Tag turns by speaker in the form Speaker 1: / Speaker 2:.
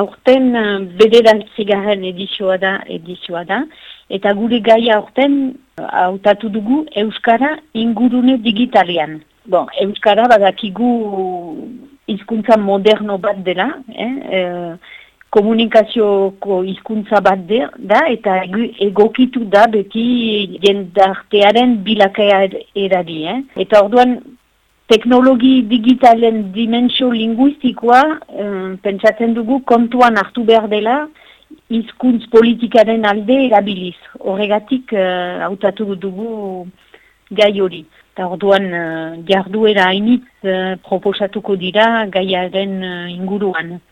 Speaker 1: aurten uh, bederantzigarren edizioa da, edizioa da, eta gure gaia aurten hautatu dugu Euskara ingurune digitalian. Bon, Euskara badakigu hizkuntza moderno bat dela, eh? e, komunikazioko hizkuntza bat da, eta egokitu da beti jendartearen bilakea eradi. Eh? Eta orduan, teknologi digitalen dimensio linguistikoa eh, pentsatzen dugu kontuan hartu behar dela hizkuntz politikaren alde erabiliz. Horregatik eh, hautatu dugu gai hori. Eta orduan uh, jarduera hainitz uh, proposatuko dira gaiaren uh, inguruan.